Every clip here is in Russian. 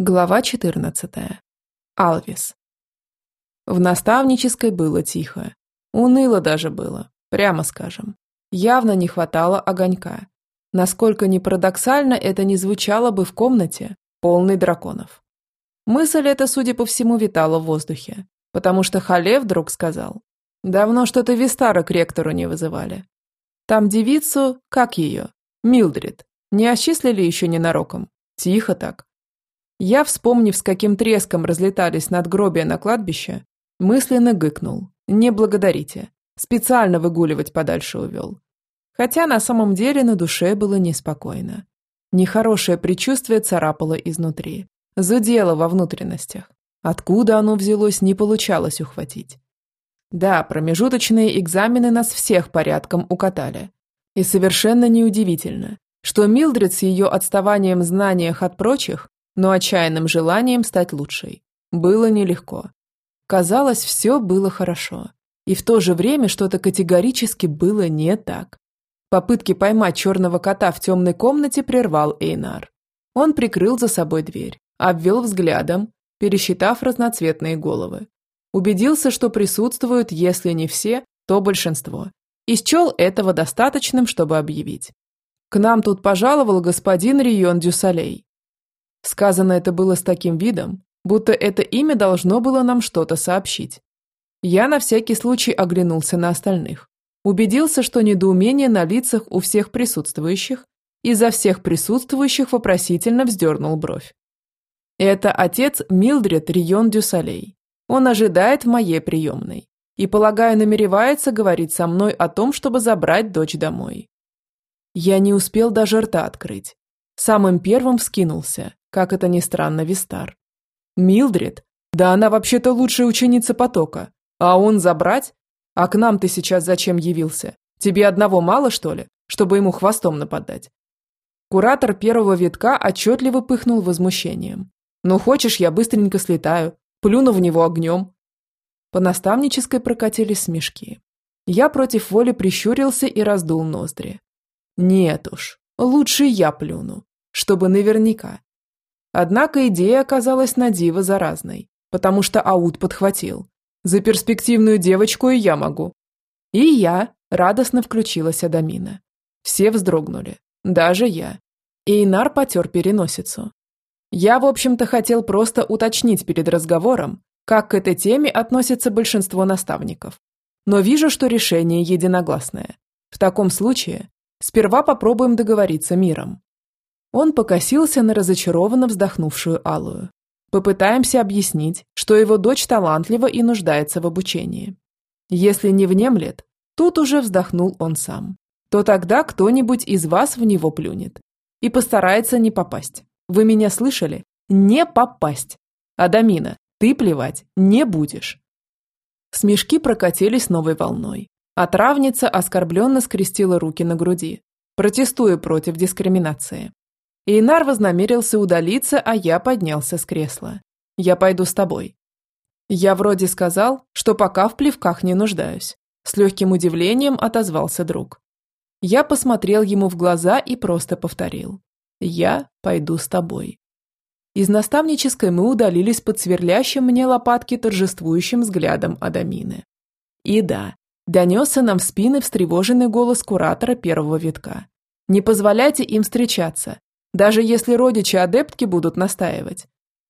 Глава 14. Алвис. В наставнической было тихо. Уныло даже было, прямо скажем. Явно не хватало огонька. Насколько ни парадоксально это не звучало бы в комнате, полной драконов. Мысль эта, судя по всему, витала в воздухе, потому что Хале вдруг сказал. Давно что-то Вистара к ректору не вызывали. Там девицу, как ее, Милдрид, не осчислили еще ненароком. Тихо так. Я, вспомнив, с каким треском разлетались надгробия на кладбище, мысленно гыкнул. «Не благодарите. Специально выгуливать подальше увел». Хотя на самом деле на душе было неспокойно. Нехорошее предчувствие царапало изнутри. Зудело во внутренностях. Откуда оно взялось, не получалось ухватить. Да, промежуточные экзамены нас всех порядком укатали. И совершенно неудивительно, что Милдред с ее отставанием в знаниях от прочих но отчаянным желанием стать лучшей. Было нелегко. Казалось, все было хорошо. И в то же время что-то категорически было не так. Попытки поймать черного кота в темной комнате прервал Эйнар. Он прикрыл за собой дверь, обвел взглядом, пересчитав разноцветные головы. Убедился, что присутствуют, если не все, то большинство. И счел этого достаточным, чтобы объявить. К нам тут пожаловал господин Рион Дюсалей. Сказано это было с таким видом, будто это имя должно было нам что-то сообщить. Я на всякий случай оглянулся на остальных. Убедился, что недоумение на лицах у всех присутствующих, и за всех присутствующих вопросительно вздернул бровь. Это отец Милдред Рион Дюсалей. Он ожидает моей приемной. И, полагаю, намеревается говорить со мной о том, чтобы забрать дочь домой. Я не успел даже рта открыть. Самым первым вскинулся, как это ни странно, Вистар. Милдред? Да она вообще-то лучшая ученица потока. А он забрать? А к нам ты сейчас зачем явился? Тебе одного мало, что ли, чтобы ему хвостом нападать? Куратор первого витка отчетливо пыхнул возмущением. «Ну хочешь, я быстренько слетаю, плюну в него огнем». По наставнической прокатились смешки. Я против воли прищурился и раздул ноздри. «Нет уж, лучше я плюну, чтобы наверняка. Однако идея оказалась на диво заразной, потому что Ауд подхватил. За перспективную девочку и я могу. И я радостно включилась Адамина. Все вздрогнули, даже я. Эйнар потер переносицу. Я, в общем-то, хотел просто уточнить перед разговором, как к этой теме относится большинство наставников. Но вижу, что решение единогласное. В таком случае сперва попробуем договориться миром. Он покосился на разочарованно вздохнувшую Алую. Попытаемся объяснить, что его дочь талантлива и нуждается в обучении. Если не внемлет, тут уже вздохнул он сам, то тогда кто-нибудь из вас в него плюнет и постарается не попасть. Вы меня слышали? Не попасть. Адамина, ты плевать не будешь. Смешки прокатились новой волной, а травница оскорбленно скрестила руки на груди, протестуя против дискриминации. Эйнар вознамерился удалиться, а я поднялся с кресла. «Я пойду с тобой». Я вроде сказал, что пока в плевках не нуждаюсь. С легким удивлением отозвался друг. Я посмотрел ему в глаза и просто повторил. «Я пойду с тобой». Из наставнической мы удалились под сверлящим мне лопатки торжествующим взглядом Адамины. И да, донесся нам в спины встревоженный голос куратора первого витка. «Не позволяйте им встречаться даже если родичи адептки будут настаивать.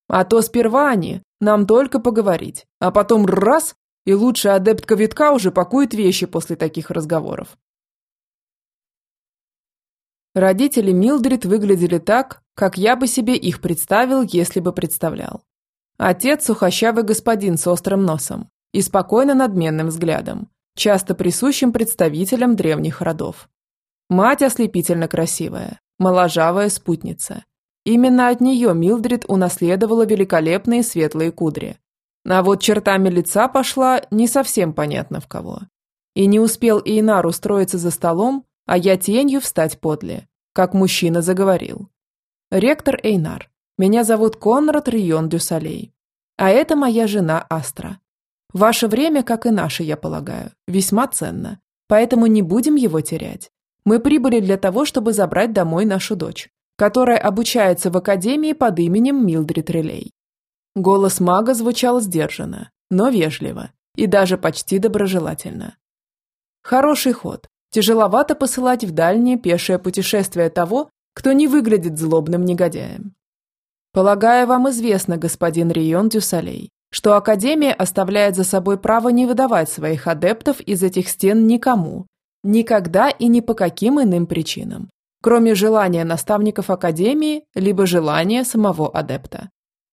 А то сперва они нам только поговорить, а потом раз, и лучшая адептка витка уже пакует вещи после таких разговоров. Родители Милдрид выглядели так, как я бы себе их представил, если бы представлял. Отец – сухощавый господин с острым носом и спокойно надменным взглядом, часто присущим представителям древних родов. Мать ослепительно красивая, моложавая спутница. Именно от нее Милдрид унаследовала великолепные светлые кудри. А вот чертами лица пошла не совсем понятно в кого. И не успел Эйнар устроиться за столом, а я тенью встать подле, как мужчина заговорил. «Ректор Эйнар, меня зовут Конрад Рион Дюсалей, а это моя жена Астра. Ваше время, как и наше, я полагаю, весьма ценно, поэтому не будем его терять. Мы прибыли для того, чтобы забрать домой нашу дочь. которая обучается в академии под именем Милдрид Релей. Голос мага звучал сдержанно, но вежливо и даже почти доброжелательно. Хороший ход. Тяжеловато посылать в дальнее пешее путешествие того, кто не выглядит злобным негодяем. Полагаю, вам известно, господин Рион Дюсалей, что Академия оставляет за собой право не выдавать своих адептов из этих стен никому, никогда и ни по каким иным причинам, кроме желания наставников Академии, либо желания самого адепта.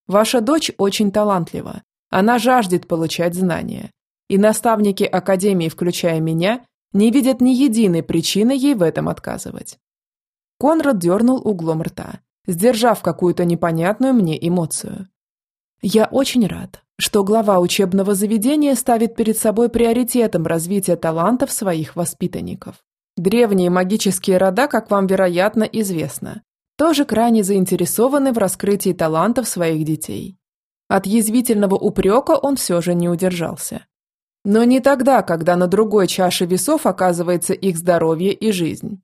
Ваша дочь очень талантлива, она жаждет получать знания, и наставники Академии, включая меня, не видят ни единой причины ей в этом отказывать. Конрад дернул углом рта, сдержав какую-то непонятную мне эмоцию. Я очень рад, что глава учебного заведения ставит перед собой приоритетом развития талантов своих воспитанников. Древние магические рода, как вам, вероятно, известно, тоже крайне заинтересованы в раскрытии талантов своих детей. От язвительного упрека он все же не удержался. Но не тогда, когда на другой чаше весов оказывается их здоровье и жизнь.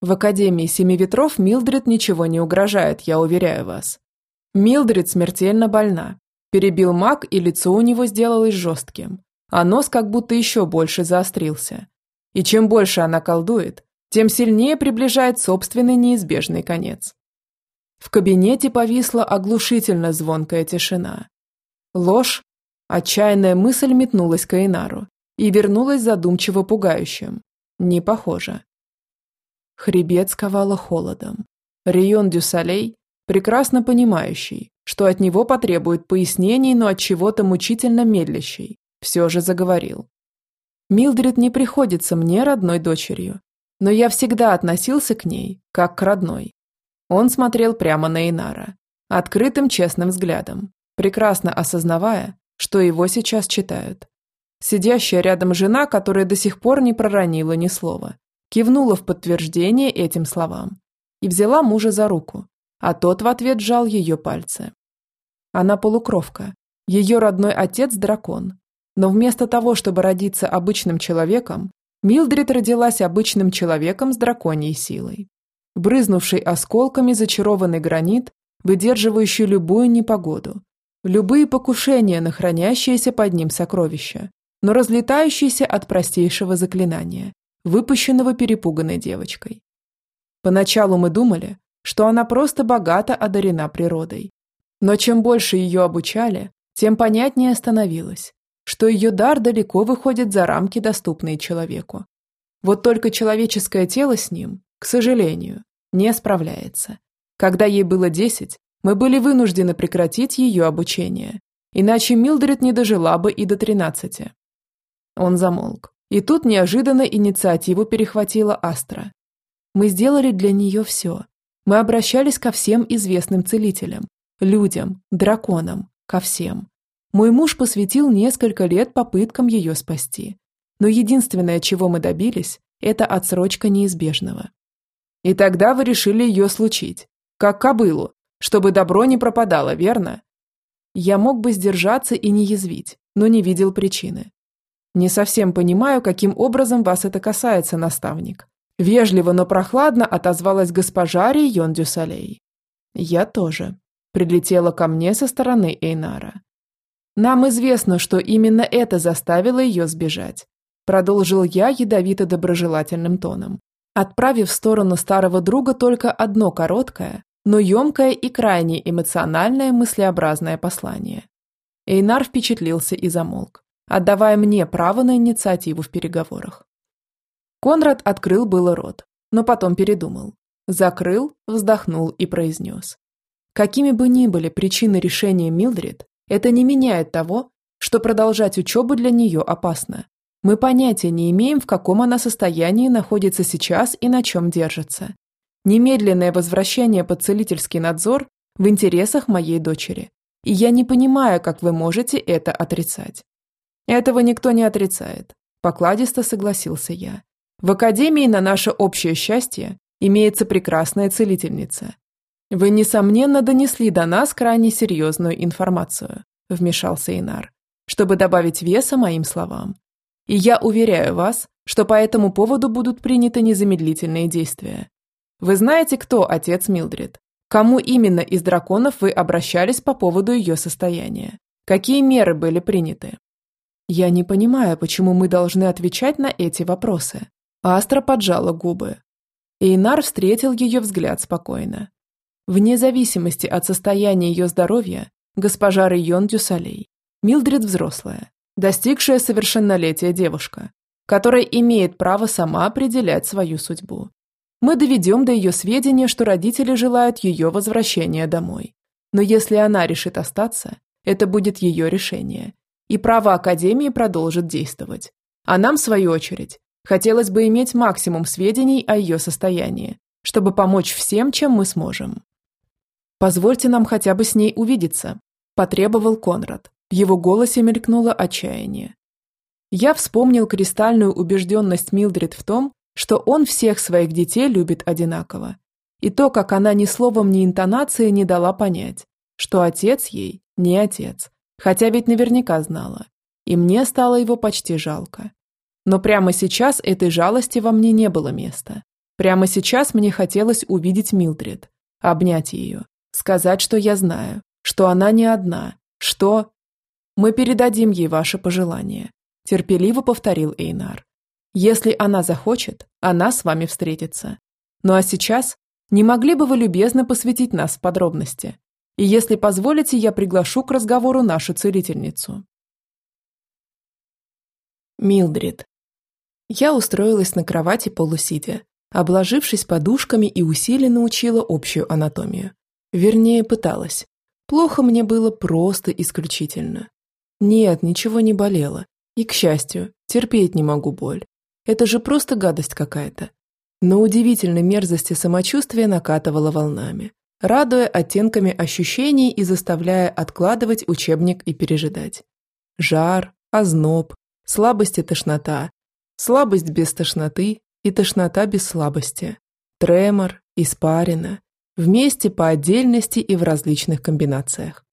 В Академии Семи Ветров Милдрид ничего не угрожает, я уверяю вас. Милдрид смертельно больна. Перебил маг, и лицо у него сделалось жестким, а нос как будто еще больше заострился. И чем больше она колдует, тем сильнее приближает собственный неизбежный конец. В кабинете повисла оглушительно звонкая тишина. Ложь, отчаянная мысль метнулась к Эйнару и вернулась задумчиво пугающим. Не похоже. Хребет сковало холодом. Рион Дюсалей прекрасно понимающий, что от него потребует пояснений, но от чего-то мучительно медлящий, все же заговорил. Милдрид не приходится мне родной дочерью, но я всегда относился к ней, как к родной. Он смотрел прямо на Инара, открытым честным взглядом, прекрасно осознавая, что его сейчас читают. Сидящая рядом жена, которая до сих пор не проронила ни слова, кивнула в подтверждение этим словам и взяла мужа за руку, а тот в ответ сжал ее пальцы. Она полукровка, ее родной отец – дракон. Но вместо того, чтобы родиться обычным человеком, Милдрид родилась обычным человеком с драконьей силой. Брызнувший осколками зачарованный гранит, выдерживающий любую непогоду, любые покушения на хранящиеся под ним сокровища, но разлетающиеся от простейшего заклинания, выпущенного перепуганной девочкой. Поначалу мы думали, что она просто богато одарена природой. Но чем больше ее обучали, тем понятнее становилось, что ее дар далеко выходит за рамки, доступные человеку. Вот только человеческое тело с ним, к сожалению, не справляется. Когда ей было 10, мы были вынуждены прекратить ее обучение, иначе Милдред не дожила бы и до 13. Он замолк, и тут неожиданно инициативу перехватила Астра. Мы сделали для нее все, мы обращались ко всем известным целителям, людям, драконам, ко всем. Мой муж посвятил несколько лет попыткам ее спасти. Но единственное, чего мы добились, это отсрочка неизбежного. И тогда вы решили ее случить, как кобылу, чтобы добро не пропадало, верно? Я мог бы сдержаться и не язвить, но не видел причины. Не совсем понимаю, каким образом вас это касается, наставник. Вежливо, но прохладно отозвалась госпожа Рион Дюсалей. Я тоже. Прилетела ко мне со стороны Эйнара. Нам известно, что именно это заставило ее сбежать. Продолжил я ядовито-доброжелательным тоном, отправив в сторону старого друга только одно короткое, но емкое и крайне эмоциональное мыслеобразное послание. Эйнар впечатлился и замолк, отдавая мне право на инициативу в переговорах. Конрад открыл было рот, но потом передумал. Закрыл, вздохнул и произнес. Какими бы ни были причины решения Милдрид, это не меняет того, что продолжать учебу для нее опасно. Мы понятия не имеем, в каком она состоянии находится сейчас и на чем держится. Немедленное возвращение под целительский надзор в интересах моей дочери. И я не понимаю, как вы можете это отрицать. Этого никто не отрицает, покладисто согласился я. В Академии на наше общее счастье имеется прекрасная целительница. Вы, несомненно, донесли до нас крайне серьезную информацию, вмешался Инар, чтобы добавить веса моим словам. И я уверяю вас, что по этому поводу будут приняты незамедлительные действия. вы знаете, кто отец Милдрид? Кому именно из драконов вы обращались по поводу ее состояния? Какие меры были приняты? Я не понимаю, почему мы должны отвечать на эти вопросы. Астра поджала губы. Эйнар встретил ее взгляд спокойно. Вне зависимости от состояния ее здоровья, госпожа Район Дюсалей, Милдрид взрослая, достигшая совершеннолетия девушка, которая имеет право сама определять свою судьбу. Мы доведем до ее сведения, что родители желают ее возвращения домой. Но если она решит остаться, это будет ее решение, и право Академии продолжит действовать. А нам, в свою очередь, хотелось бы иметь максимум сведений о ее состоянии, чтобы помочь всем, чем мы сможем. «Позвольте нам хотя бы с ней увидеться», – потребовал Конрад. В его голосе мелькнуло отчаяние. Я вспомнил кристальную убежденность Милдрид в том, что он всех своих детей любит одинаково. И то, как она ни словом, ни интонацией не дала понять, что отец ей не отец, хотя ведь наверняка знала. И мне стало его почти жалко. Но прямо сейчас этой жалости во мне не было места. Прямо сейчас мне хотелось увидеть Милдрид, обнять ее, сказать, что я знаю, что она не одна, что... Мы передадим ей ваше пожелание, терпеливо повторил Эйнар. Если она захочет, она с вами встретится. Ну а сейчас не могли бы вы любезно посвятить нас в подробности? И если позволите, я приглашу к разговору нашу целительницу. Милдрид. Я устроилась на кровати полусидя, обложившись подушками и усиленно учила общую анатомию. Вернее, пыталась. Плохо мне было просто исключительно. Нет, ничего не болело. И, к счастью, терпеть не могу боль. Это же просто гадость какая-то. Но удивительной мерзости самочувствия накатывало волнами, радуя оттенками ощущений и заставляя откладывать учебник и пережидать. Жар, озноб, слабость и тошнота, слабость без тошноты и тошнота без слабости, тремор, испарина, вместе по отдельности и в различных комбинациях.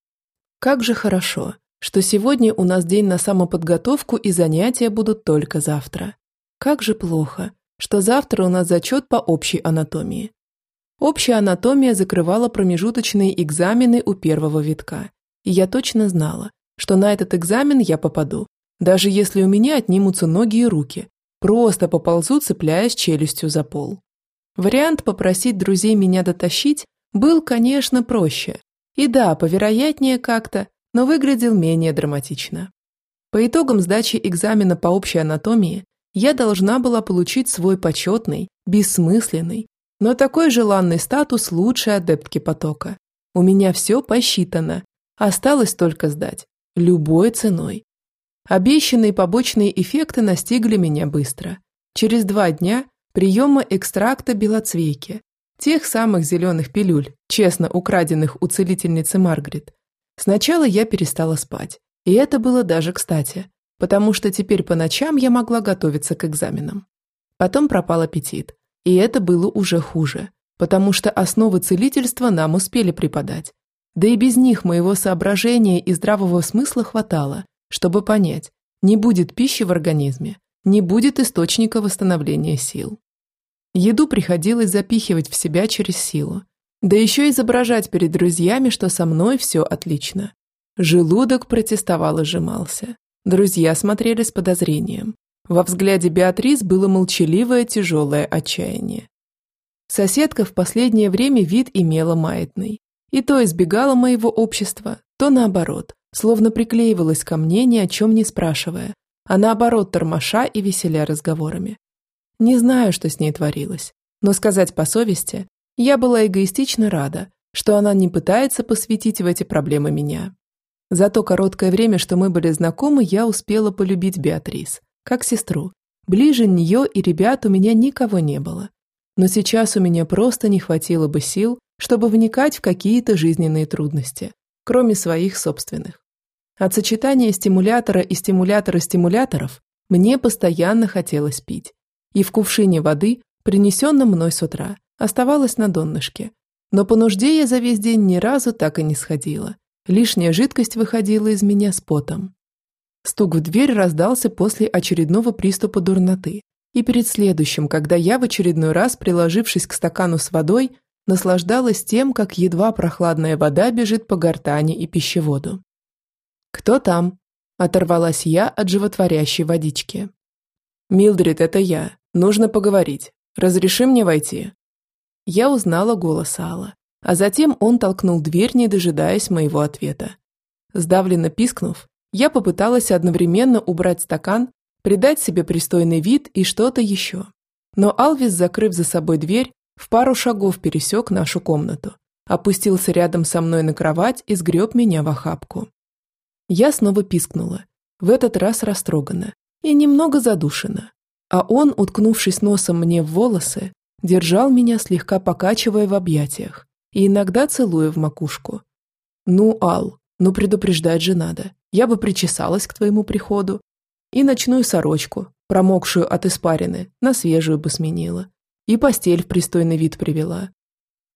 Как же хорошо, что сегодня у нас день на самоподготовку и занятия будут только завтра. Как же плохо, что завтра у нас зачет по общей анатомии. Общая анатомия закрывала промежуточные экзамены у первого витка, и я точно знала, что на этот экзамен я попаду, даже если у меня отнимутся ноги и руки, просто поползу, цепляясь челюстью за пол. Вариант попросить друзей меня дотащить был, конечно, проще. И да, повероятнее как-то, но выглядел менее драматично. По итогам сдачи экзамена по общей анатомии я должна была получить свой почетный, бессмысленный, но такой желанный статус лучшей адептки потока. У меня все посчитано. Осталось только сдать. Любой ценой. Обещанные побочные эффекты настигли меня быстро. Через два дня приема экстракта белоцвейки, тех самых зеленых пилюль, честно украденных у целительницы Маргарет. Сначала я перестала спать, и это было даже кстати, потому что теперь по ночам я могла готовиться к экзаменам. Потом пропал аппетит, и это было уже хуже, потому что основы целительства нам успели преподать. Да и без них моего соображения и здравого смысла хватало, чтобы понять, не будет пищи в организме, не будет источника восстановления сил. Еду приходилось запихивать в себя через силу, да еще изображать перед друзьями, что со мной все отлично. Желудок протестовал и сжимался. Друзья смотрели с подозрением. Во взгляде Беатрис было молчаливое тяжелое отчаяние. Соседка в последнее время вид имела маятный. И то избегала моего общества, то наоборот, словно приклеивалась ко мне, ни о чем не спрашивая, а наоборот тормоша и веселя разговорами. Не знаю, что с ней творилось, но сказать по совести, я была эгоистично рада, что она не пытается посвятить в эти проблемы меня. За то короткое время, что мы были знакомы, я успела полюбить Беатрис, как сестру. Ближе нее и ребят у меня никого не было. Но сейчас у меня просто не хватило бы сил, чтобы вникать в какие-то жизненные трудности, кроме своих собственных. От сочетания стимулятора и стимулятора стимуляторов мне постоянно хотелось пить. И в кувшине воды, принесенном мной с утра, оставалось на донышке. Но по нужде я за весь день ни разу так и не сходила. Лишняя жидкость выходила из меня с потом. Стук в дверь раздался после очередного приступа дурноты, и перед следующим, когда я в очередной раз, приложившись к стакану с водой, наслаждалась тем, как едва прохладная вода бежит по гортани и пищеводу. «Кто там?» – оторвалась я от животворящей водички. «Милдрид, это я. Нужно поговорить. Разреши мне войти?» Я узнала голос Алла, а затем он толкнул дверь, не дожидаясь моего ответа. Сдавленно пискнув, я попыталась одновременно убрать стакан, придать себе пристойный вид и что-то еще. Но Алвис, закрыв за собой дверь, в пару шагов пересек нашу комнату, опустился рядом со мной на кровать и сгреб меня в охапку. Я снова пискнула, в этот раз растрогана и немного задушена. А он, уткнувшись носом мне в волосы, держал меня, слегка покачивая в объятиях и иногда целуя в макушку. «Ну, Ал, ну предупреждать же надо. Я бы причесалась к твоему приходу. И ночную сорочку, промокшую от испарины, на свежую бы сменила. И постель в пристойный вид привела.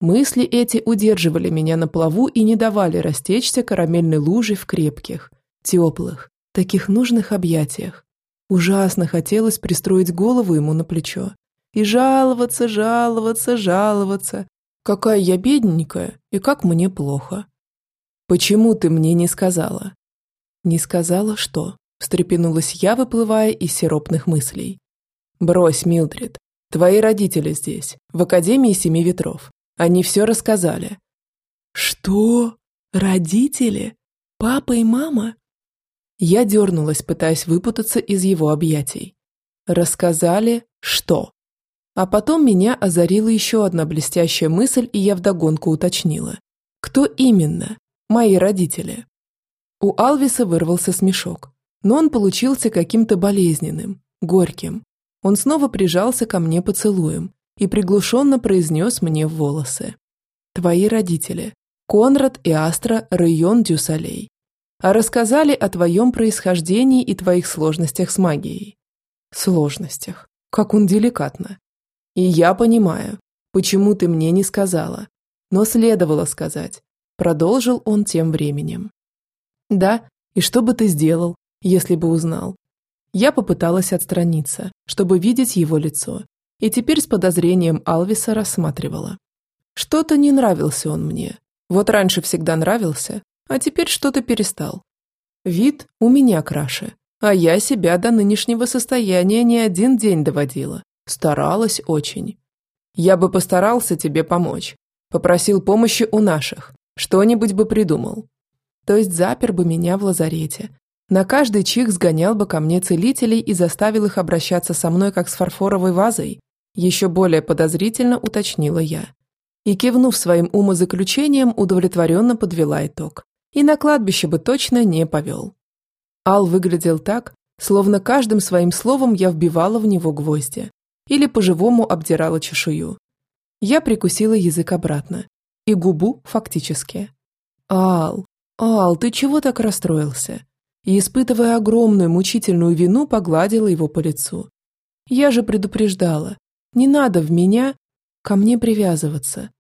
Мысли эти удерживали меня на плаву и не давали растечься карамельной лужей в крепких, теплых, таких нужных объятиях. Ужасно хотелось пристроить голову ему на плечо. И жаловаться, жаловаться, жаловаться. Какая я бедненькая и как мне плохо. Почему ты мне не сказала? Не сказала что? Встрепенулась я, выплывая из сиропных мыслей. Брось, Милдрид. Твои родители здесь, в Академии Семи Ветров. Они все рассказали. Что? Родители? Папа и мама? Я дернулась, пытаясь выпутаться из его объятий. Рассказали, что? А потом меня озарила еще одна блестящая мысль, и я вдогонку уточнила. Кто именно? Мои родители. У Алвиса вырвался смешок, но он получился каким-то болезненным, горьким. Он снова прижался ко мне поцелуем и приглушенно произнес мне в волосы. «Твои родители. Конрад и Астра Район Дюсалей а рассказали о твоем происхождении и твоих сложностях с магией. Сложностях. Как он деликатно. И я понимаю, почему ты мне не сказала. Но следовало сказать. Продолжил он тем временем. Да, и что бы ты сделал, если бы узнал? Я попыталась отстраниться, чтобы видеть его лицо, и теперь с подозрением Алвиса рассматривала. Что-то не нравился он мне. Вот раньше всегда нравился, а теперь что-то перестал. Вид у меня краше, а я себя до нынешнего состояния не один день доводила. Старалась очень. Я бы постарался тебе помочь. Попросил помощи у наших. Что-нибудь бы придумал. То есть запер бы меня в лазарете. На каждый чих сгонял бы ко мне целителей и заставил их обращаться со мной, как с фарфоровой вазой. Еще более подозрительно уточнила я. И, кивнув своим умозаключением, удовлетворенно подвела итог и на кладбище бы точно не повел. Ал выглядел так, словно каждым своим словом я вбивала в него гвозди или по-живому обдирала чешую. Я прикусила язык обратно и губу фактически. «Ал, Ал, ты чего так расстроился?» И, испытывая огромную мучительную вину, погладила его по лицу. «Я же предупреждала. Не надо в меня ко мне привязываться.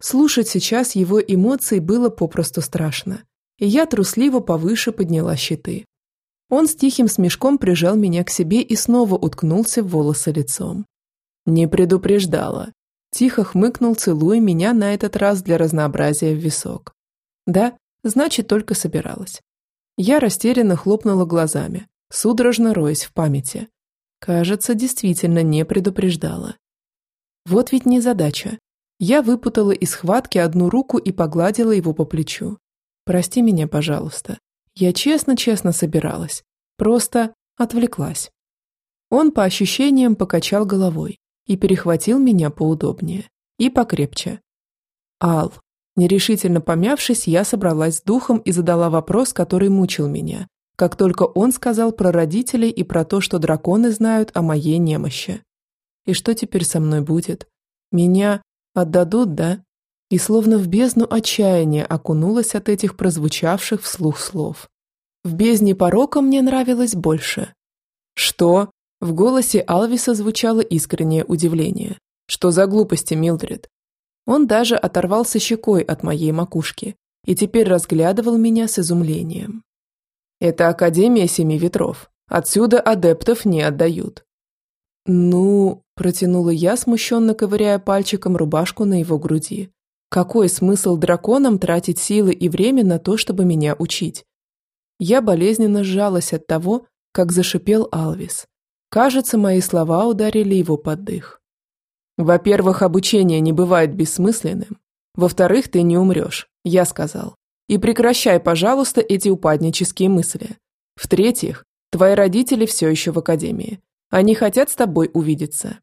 Слушать сейчас его эмоции было попросту страшно, и я трусливо повыше подняла щиты. Он с тихим смешком прижал меня к себе и снова уткнулся в волосы лицом. «Не предупреждала», – тихо хмыкнул, целуя меня на этот раз для разнообразия в висок. «Да, значит, только собиралась». Я растерянно хлопнула глазами, судорожно роясь в памяти. Кажется, действительно не предупреждала. Вот ведь не задача. Я выпутала из схватки одну руку и погладила его по плечу. «Прости меня, пожалуйста. Я честно-честно собиралась. Просто отвлеклась». Он по ощущениям покачал головой и перехватил меня поудобнее и покрепче. «Ал». Нерешительно помявшись, я собралась с духом и задала вопрос, который мучил меня, как только он сказал про родителей и про то, что драконы знают о моей немощи. И что теперь со мной будет? Меня Отдадут, да? И словно в бездну отчаяния окунулась от этих прозвучавших вслух слов. В бездне порока мне нравилось больше. Что? В голосе Алвиса звучало искреннее удивление. Что за глупости, Милдред? Он даже оторвался щекой от моей макушки и теперь разглядывал меня с изумлением. Это Академия Семи Ветров. Отсюда адептов не отдают. «Ну...» – протянула я, смущенно ковыряя пальчиком рубашку на его груди. «Какой смысл драконам тратить силы и время на то, чтобы меня учить?» Я болезненно сжалась от того, как зашипел Алвис. Кажется, мои слова ударили его под дых. «Во-первых, обучение не бывает бессмысленным. Во-вторых, ты не умрешь», – я сказал. «И прекращай, пожалуйста, эти упаднические мысли. В-третьих, твои родители все еще в академии. Они хотят с тобой увидеться».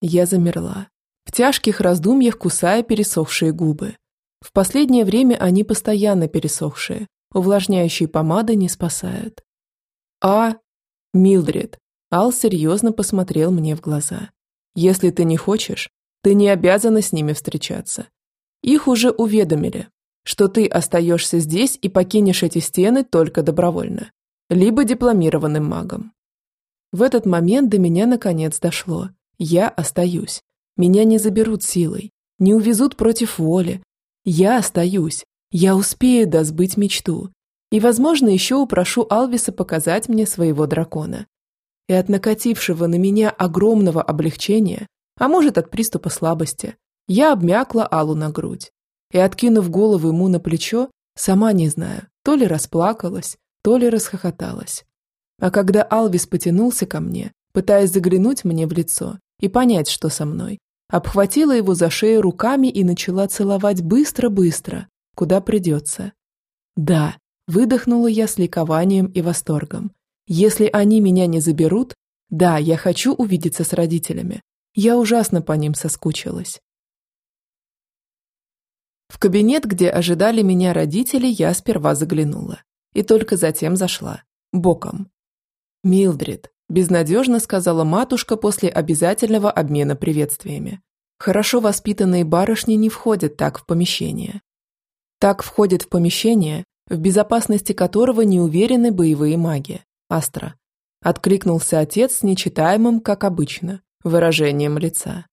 Я замерла, в тяжких раздумьях кусая пересохшие губы. В последнее время они постоянно пересохшие, увлажняющие помады не спасают. «А...» «Милдред», Ал серьезно посмотрел мне в глаза. «Если ты не хочешь, ты не обязана с ними встречаться. Их уже уведомили, что ты остаешься здесь и покинешь эти стены только добровольно, либо дипломированным магом. В этот момент до меня наконец дошло. Я остаюсь. Меня не заберут силой, не увезут против воли. Я остаюсь. Я успею досбыть мечту. И, возможно, еще упрошу Алвиса показать мне своего дракона. И от накатившего на меня огромного облегчения, а может от приступа слабости, я обмякла Аллу на грудь. И, откинув голову ему на плечо, сама не знаю, то ли расплакалась, то ли расхохоталась. А когда Алвис потянулся ко мне, пытаясь заглянуть мне в лицо и понять, что со мной, обхватила его за шею руками и начала целовать быстро-быстро, куда придется. Да, выдохнула я с ликованием и восторгом. Если они меня не заберут, да, я хочу увидеться с родителями. Я ужасно по ним соскучилась. В кабинет, где ожидали меня родители, я сперва заглянула. И только затем зашла. Боком. «Милдрид», – безнадежно сказала матушка после обязательного обмена приветствиями. «Хорошо воспитанные барышни не входят так в помещение. Так входят в помещение, в безопасности которого не уверены боевые маги. Астра». Откликнулся отец с нечитаемым, как обычно, выражением лица.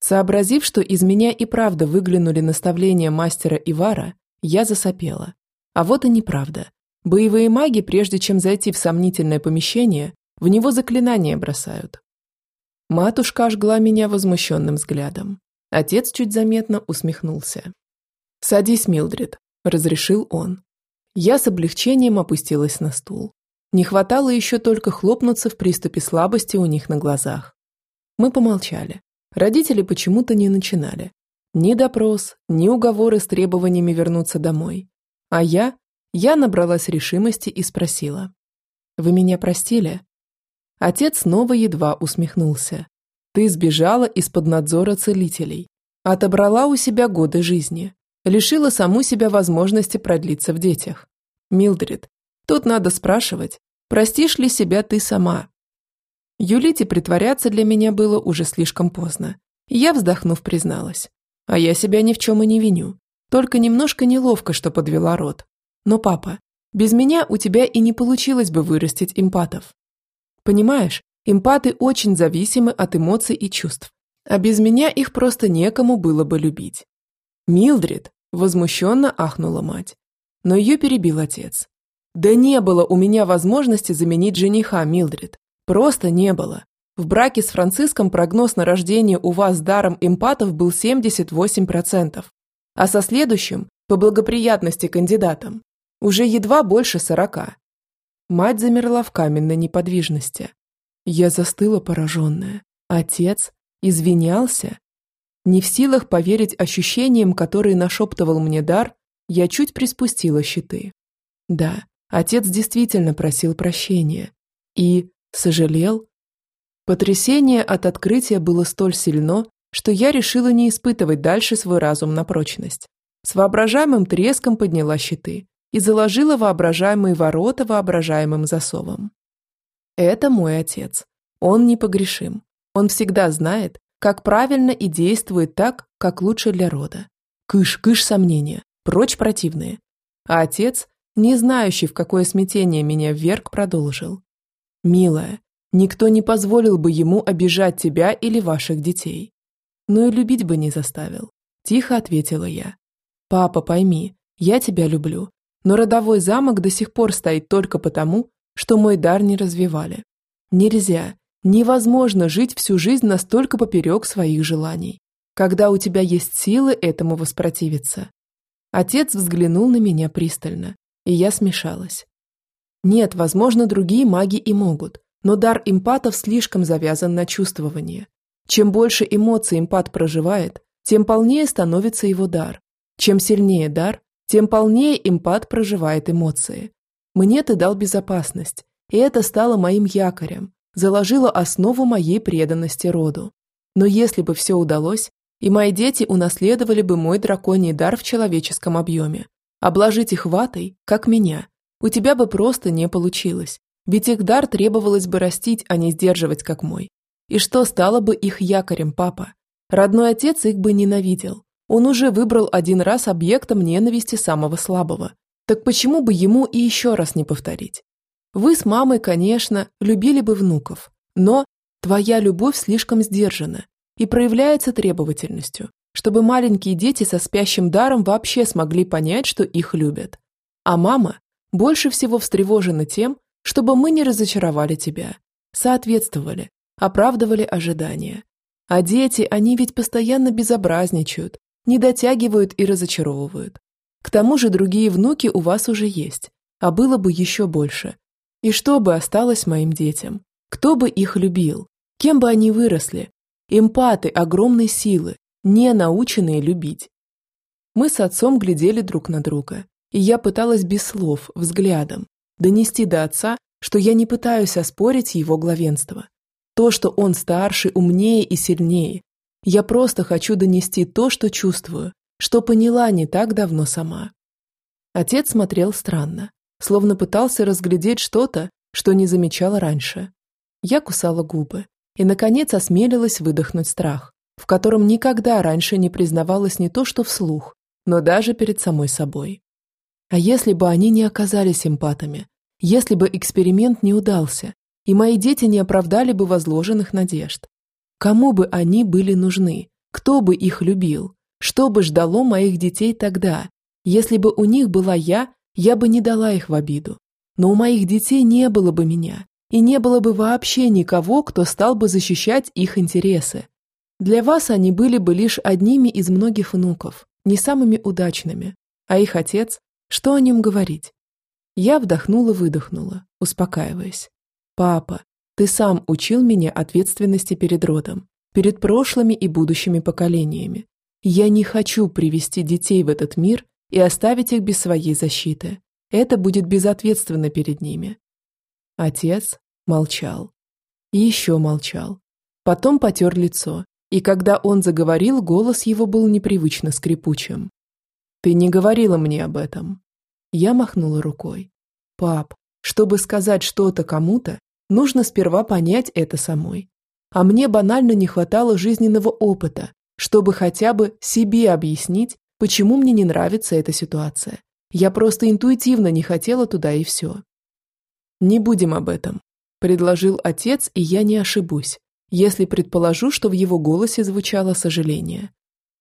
Сообразив, что из меня и правда выглянули наставления мастера Ивара, я засопела. А вот и неправда. Боевые маги, прежде чем зайти в сомнительное помещение, в него заклинания бросают. Матушка ожгла меня возмущенным взглядом. Отец чуть заметно усмехнулся. «Садись, Милдрид», – разрешил он. Я с облегчением опустилась на стул. Не хватало еще только хлопнуться в приступе слабости у них на глазах. Мы помолчали. Родители почему-то не начинали. Ни допрос, ни уговоры с требованиями вернуться домой. А я я набралась решимости и спросила. «Вы меня простили?» Отец снова едва усмехнулся. «Ты сбежала из-под надзора целителей, отобрала у себя годы жизни, лишила саму себя возможности продлиться в детях. Милдрид, тут надо спрашивать, простишь ли себя ты сама?» Юлите притворяться для меня было уже слишком поздно. Я, вздохнув, призналась. А я себя ни в чем и не виню. Только немножко неловко, что подвела рот. Но, папа, без меня у тебя и не получилось бы вырастить эмпатов. Понимаешь, эмпаты очень зависимы от эмоций и чувств. А без меня их просто некому было бы любить. Милдрид возмущенно ахнула мать. Но ее перебил отец. Да не было у меня возможности заменить жениха, Милдрид. Просто не было. В браке с Франциском прогноз на рождение у вас даром эмпатов был 78%, а со следующим, по благоприятности кандидатам, уже едва больше сорока. Мать замерла в каменной неподвижности. Я застыла пораженная. Отец извинялся. Не в силах поверить ощущениям, которые нашептывал мне дар, я чуть приспустила щиты. Да, отец действительно просил прощения. И сожалел. Потрясение от открытия было столь сильно, что я решила не испытывать дальше свой разум на прочность. С воображаемым треском подняла щиты и заложила воображаемые ворота воображаемым засовом. Это мой отец. Он непогрешим. Он всегда знает, как правильно и действует так, как лучше для рода. Кыш, кыш сомнения, прочь противные. А отец, не знающий, в какое смятение меня вверг, продолжил. «Милая, никто не позволил бы ему обижать тебя или ваших детей. Но и любить бы не заставил», – тихо ответила я. «Папа, пойми, я тебя люблю, но родовой замок до сих пор стоит только потому, что мой дар не развивали. Нельзя, Невозможно жить всю жизнь настолько поперек своих желаний, когда у тебя есть силы этому воспротивиться. Отец взглянул на меня пристально, и я смешалась. Нет, возможно, другие маги и могут, но дар эмпатов слишком завязан на чувствование. Чем больше эмоций эмпат проживает, тем полнее становится его дар. Чем сильнее дар, тем полнее эмпат проживает эмоции. Мне ты дал безопасность, и это стало моим якорем, заложило основу моей преданности роду. Но если бы все удалось, и мои дети унаследовали бы мой драконий дар в человеческом объеме, обложить их ватой, как меня, у тебя бы просто не получилось, ведь их дар требовалось бы растить, а не сдерживать, как мой. И что стало бы их якорем, папа? Родной отец их бы ненавидел. Он уже выбрал один раз объектом ненависти самого слабого. Так почему бы ему и еще раз не повторить? Вы с мамой, конечно, любили бы внуков, но твоя любовь слишком сдержана и проявляется требовательностью, чтобы маленькие дети со спящим даром вообще смогли понять, что их любят. А мама больше всего встревожена тем, чтобы мы не разочаровали тебя, соответствовали, оправдывали ожидания. А дети, они ведь постоянно безобразничают, не дотягивают и разочаровывают. К тому же другие внуки у вас уже есть, а было бы еще больше. И что бы осталось моим детям? Кто бы их любил? Кем бы они выросли? Эмпаты огромной силы, не наученные любить. Мы с отцом глядели друг на друга, и я пыталась без слов, взглядом, донести до отца, что я не пытаюсь оспорить его главенство. То, что он старше, умнее и сильнее. Я просто хочу донести то, что чувствую, что поняла не так давно сама. Отец смотрел странно, словно пытался разглядеть что-то, что не замечала раньше. Я кусала губы и, наконец, осмелилась выдохнуть страх, в котором никогда раньше не признавалась не то что вслух, но даже перед самой собой. А если бы они не оказались эмпатами? Если бы эксперимент не удался, и мои дети не оправдали бы возложенных надежд? Кому бы они были нужны? Кто бы их любил? Что бы ждало моих детей тогда? Если бы у них была я, я бы не дала их в обиду. Но у моих детей не было бы меня, и не было бы вообще никого, кто стал бы защищать их интересы. Для вас они были бы лишь одними из многих внуков, не самыми удачными, а их отец что о нем говорить? Я вдохнула-выдохнула, успокаиваясь. «Папа, ты сам учил меня ответственности перед родом, перед прошлыми и будущими поколениями. Я не хочу привести детей в этот мир и оставить их без своей защиты. Это будет безответственно перед ними». Отец молчал. И еще молчал. Потом потер лицо, и когда он заговорил, голос его был непривычно скрипучим. «Ты не говорила мне об этом». Я махнула рукой. «Пап, чтобы сказать что-то кому-то, нужно сперва понять это самой. А мне банально не хватало жизненного опыта, чтобы хотя бы себе объяснить, почему мне не нравится эта ситуация. Я просто интуитивно не хотела туда и все. «Не будем об этом», – предложил отец, и я не ошибусь, если предположу, что в его голосе звучало сожаление.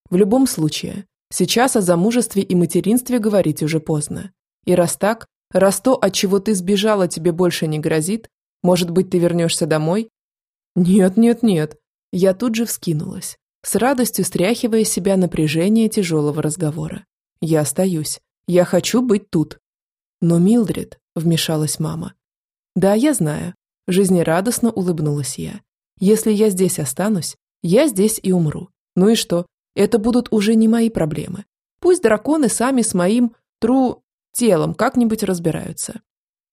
В любом случае, сейчас о замужестве и материнстве говорить уже поздно. И раз так, раз то, от чего ты сбежала, тебе больше не грозит, может быть, ты вернешься домой? Нет, нет, нет. Я тут же вскинулась, с радостью стряхивая себя напряжение тяжелого разговора. Я остаюсь. Я хочу быть тут. Но, Милдред, вмешалась мама. Да, я знаю. Жизнерадостно улыбнулась я. Если я здесь останусь, я здесь и умру. Ну и что? Это будут уже не мои проблемы. Пусть драконы сами с моим тру телом как-нибудь разбираются.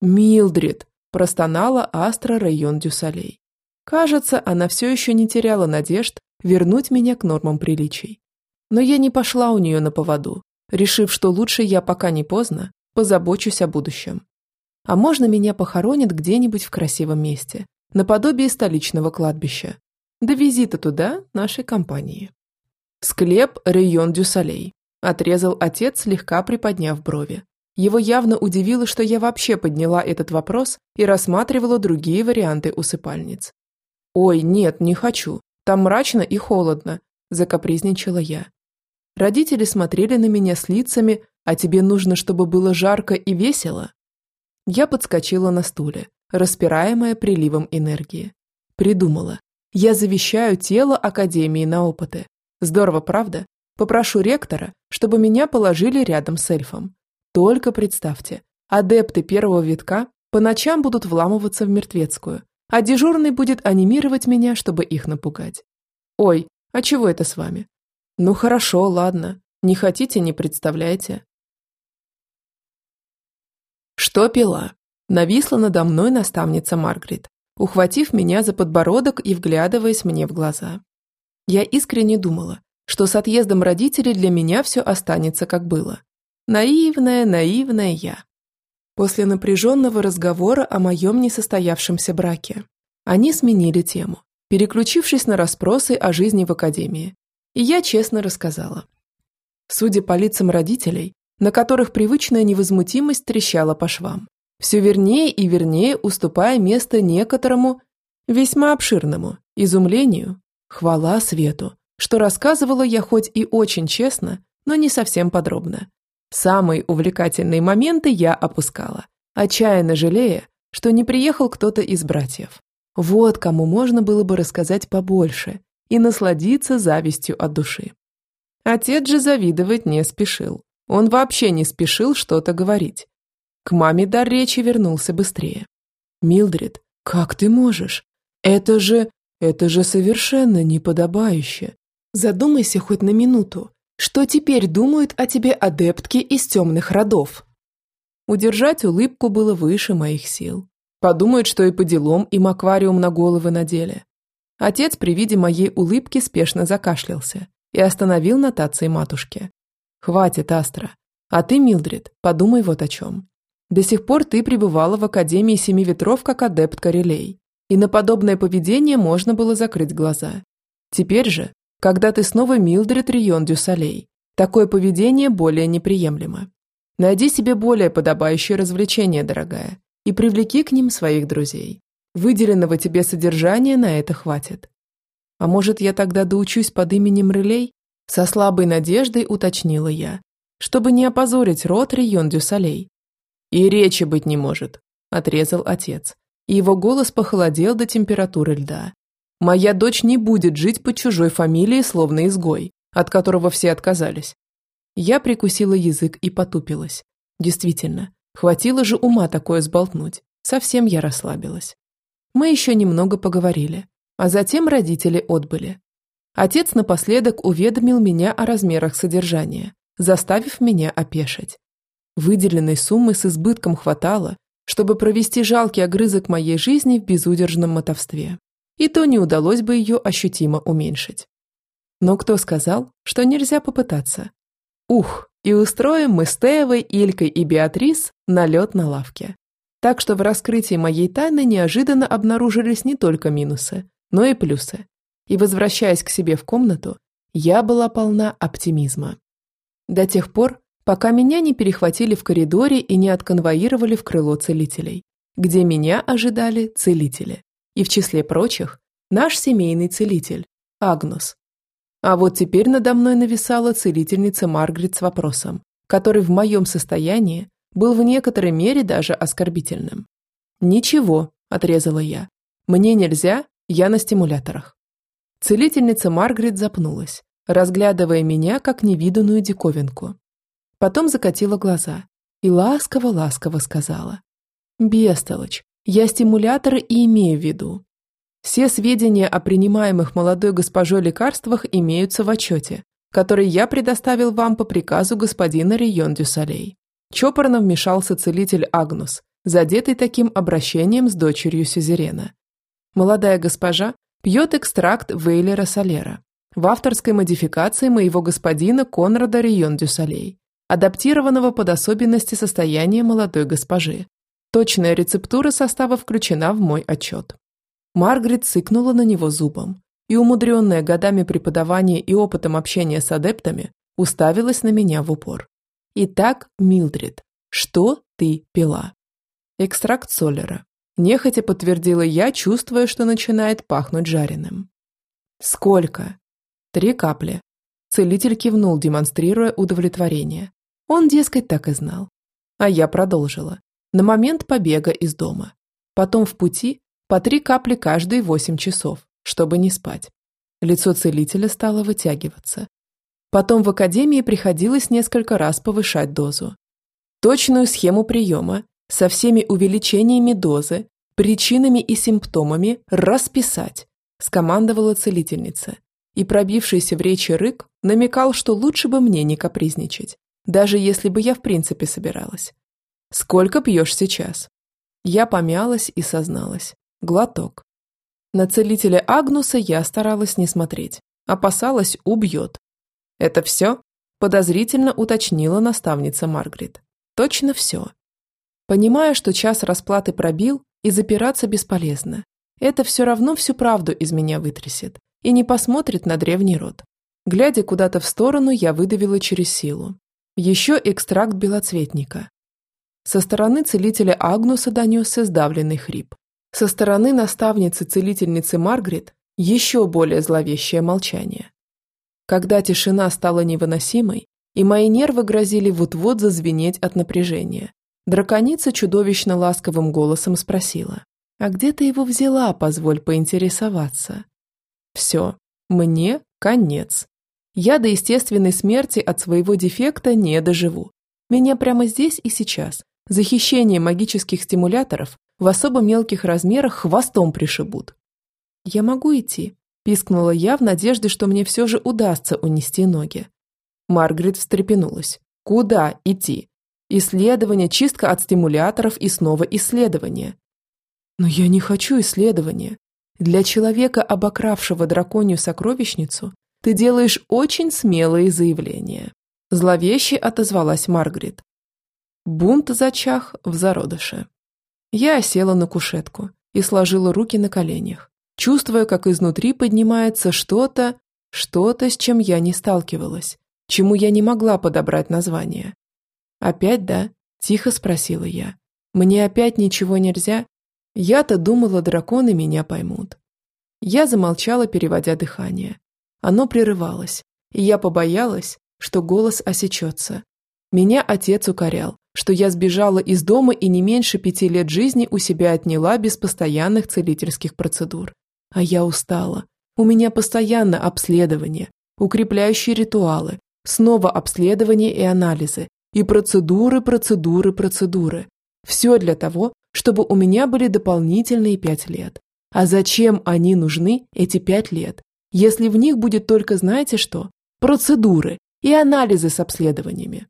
«Милдрид!» – простонала Астра район Дюсалей. Кажется, она все еще не теряла надежд вернуть меня к нормам приличий. Но я не пошла у нее на поводу, решив, что лучше я пока не поздно позабочусь о будущем. А можно меня похоронят где-нибудь в красивом месте, наподобие столичного кладбища. До визита туда нашей компании. Склеп район Дюсалей. Отрезал отец, слегка приподняв брови. Его явно удивило, что я вообще подняла этот вопрос и рассматривала другие варианты усыпальниц. «Ой, нет, не хочу. Там мрачно и холодно», – закапризничала я. Родители смотрели на меня с лицами «А тебе нужно, чтобы было жарко и весело?» Я подскочила на стуле, распираемая приливом энергии. Придумала. Я завещаю тело Академии на опыты. Здорово, правда? Попрошу ректора, чтобы меня положили рядом с эльфом. Только представьте, адепты первого витка по ночам будут вламываться в мертвецкую, а дежурный будет анимировать меня, чтобы их напугать. Ой, а чего это с вами? Ну хорошо, ладно. Не хотите, не представляете. Что пила? Нависла надо мной наставница Маргарет, ухватив меня за подбородок и вглядываясь мне в глаза. Я искренне думала, что с отъездом родителей для меня все останется как было. Наивная, наивная я. После напряженного разговора о моем несостоявшемся браке они сменили тему, переключившись на расспросы о жизни в академии. И я честно рассказала. Судя по лицам родителей, на которых привычная невозмутимость трещала по швам, все вернее и вернее уступая место некоторому, весьма обширному, изумлению, хвала свету, что рассказывала я хоть и очень честно, но не совсем подробно. Самые увлекательные моменты я опускала, отчаянно жалея, что не приехал кто-то из братьев. Вот кому можно было бы рассказать побольше и насладиться завистью от души. Отец же завидовать не спешил. Он вообще не спешил что-то говорить. К маме дар речи вернулся быстрее. «Милдрид, как ты можешь? Это же... это же совершенно неподобающе. Задумайся хоть на минуту, что теперь думают о тебе адептки из темных родов?» Удержать улыбку было выше моих сил. Подумают, что и по делам им аквариум на головы надели. Отец при виде моей улыбки спешно закашлялся и остановил нотации матушки. «Хватит, Астра. А ты, Милдрид, подумай вот о чем. До сих пор ты пребывала в Академии Семи Ветров как адептка релей, и на подобное поведение можно было закрыть глаза. Теперь же когда ты снова Милдред Рион Дюсалей. Такое поведение более неприемлемо. Найди себе более подобающее развлечение, дорогая, и привлеки к ним своих друзей. Выделенного тебе содержания на это хватит. А может, я тогда доучусь под именем Релей? Со слабой надеждой уточнила я, чтобы не опозорить род Рион Дюсалей. И речи быть не может, отрезал отец, его голос похолодел до температуры льда. Моя дочь не будет жить под чужой фамилией, словно изгой, от которого все отказались. Я прикусила язык и потупилась. Действительно, хватило же ума такое сболтнуть. Совсем я расслабилась. Мы еще немного поговорили, а затем родители отбыли. Отец напоследок уведомил меня о размерах содержания, заставив меня опешить. Выделенной суммы с избытком хватало, чтобы провести жалкий огрызок моей жизни в безудержном мотовстве и то не удалось бы ее ощутимо уменьшить. Но кто сказал, что нельзя попытаться? Ух, и устроим мы с Теевой, Илькой и Беатрис налет на лавке. Так что в раскрытии моей тайны неожиданно обнаружились не только минусы, но и плюсы. И возвращаясь к себе в комнату, я была полна оптимизма. До тех пор, пока меня не перехватили в коридоре и не отконвоировали в крыло целителей, где меня ожидали целители и в числе прочих наш семейный целитель, Агнус. А вот теперь надо мной нависала целительница Маргарет с вопросом, который в моем состоянии был в некоторой мере даже оскорбительным. «Ничего», – отрезала я. «Мне нельзя, я на стимуляторах». Целительница Маргарет запнулась, разглядывая меня как невиданную диковинку. Потом закатила глаза и ласково-ласково сказала. «Бестолочь, я стимуляторы и имею в виду. Все сведения о принимаемых молодой госпожой лекарствах имеются в отчете, который я предоставил вам по приказу господина Рион Дюсалей. Чопорно вмешался целитель Агнус, задетый таким обращением с дочерью Сюзерена. Молодая госпожа пьет экстракт Вейлера Солера в авторской модификации моего господина Конрада Рион Дюсалей, адаптированного под особенности состояния молодой госпожи, Точная рецептура состава включена в мой отчет. Маргарет сыкнула на него зубом и, умудренная годами преподавания и опытом общения с адептами, уставилась на меня в упор. «Итак, Милдрид, что ты пила?» «Экстракт солера», – нехотя подтвердила я, чувствуя, что начинает пахнуть жареным. «Сколько?» «Три капли». Целитель кивнул, демонстрируя удовлетворение. Он, дескать, так и знал. А я продолжила на момент побега из дома. Потом в пути По три капли каждые восемь часов, чтобы не спать. Лицо целителя стало вытягиваться. Потом в академии приходилось несколько раз повышать дозу. Точную схему приема со всеми увеличениями дозы, причинами и симптомами расписать, скомандовала целительница. И пробившийся в речи рык намекал, что лучше бы мне не капризничать, даже если бы я в принципе собиралась. «Сколько пьешь сейчас?» Я помялась и созналась. Глоток. На целителя Агнуса я старалась не смотреть. Опасалась, убьет. «Это все?» – подозрительно уточнила наставница Маргарет. «Точно все». Понимая, что час расплаты пробил, и запираться бесполезно. Это все равно всю правду из меня вытрясет и не посмотрит на древний род. Глядя куда-то в сторону, я выдавила через силу. Еще экстракт белоцветника. Со стороны целителя Агнуса донесся сдавленный хрип. Со стороны наставницы-целительницы Маргарет еще более зловещее молчание. Когда тишина стала невыносимой, и мои нервы грозили вот-вот зазвенеть от напряжения, драконица чудовищно ласковым голосом спросила, «А где ты его взяла, позволь поинтересоваться?» «Все, мне конец. Я до естественной смерти от своего дефекта не доживу. Меня прямо здесь и сейчас за хищение магических стимуляторов в особо мелких размерах хвостом пришибут. «Я могу идти», – пискнула я в надежде, что мне все же удастся унести ноги. Маргарет встрепенулась. «Куда идти? Исследование, чистка от стимуляторов и снова исследование». «Но я не хочу исследования. Для человека, обокравшего драконью сокровищницу, ты делаешь очень смелые заявления». Зловеще отозвалась Маргарет. Бунт зачах в зародыше. Я села на кушетку и сложила руки на коленях, чувствуя, как изнутри поднимается что-то, что-то, с чем я не сталкивалась, чему я не могла подобрать название. «Опять, да?» – тихо спросила я. «Мне опять ничего нельзя?» Я-то думала, драконы меня поймут. Я замолчала, переводя дыхание. Оно прерывалось, и я побоялась, что голос осечется. Меня отец укорял, что я сбежала из дома и не меньше пяти лет жизни у себя отняла без постоянных целительских процедур. А я устала. У меня постоянно обследование, укрепляющие ритуалы, снова обследование и анализы, и процедуры, процедуры, процедуры. Все для того, чтобы у меня были дополнительные пять лет. А зачем они нужны, эти пять лет, если в них будет только, знаете что, процедуры и анализы с обследованиями?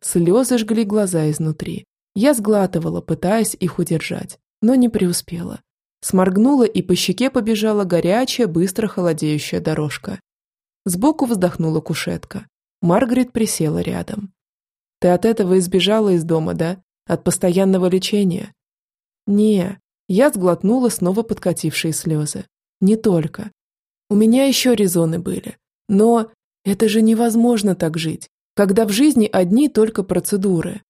Слезы жгли глаза изнутри. Я сглатывала, пытаясь их удержать, но не преуспела. Сморгнула, и по щеке побежала горячая, быстро холодеющая дорожка. Сбоку вздохнула кушетка. Маргарет присела рядом. «Ты от этого избежала из дома, да? От постоянного лечения?» «Не». Я сглотнула снова подкатившие слезы. «Не только. У меня еще резоны были. Но это же невозможно так жить когда в жизни одни только процедуры.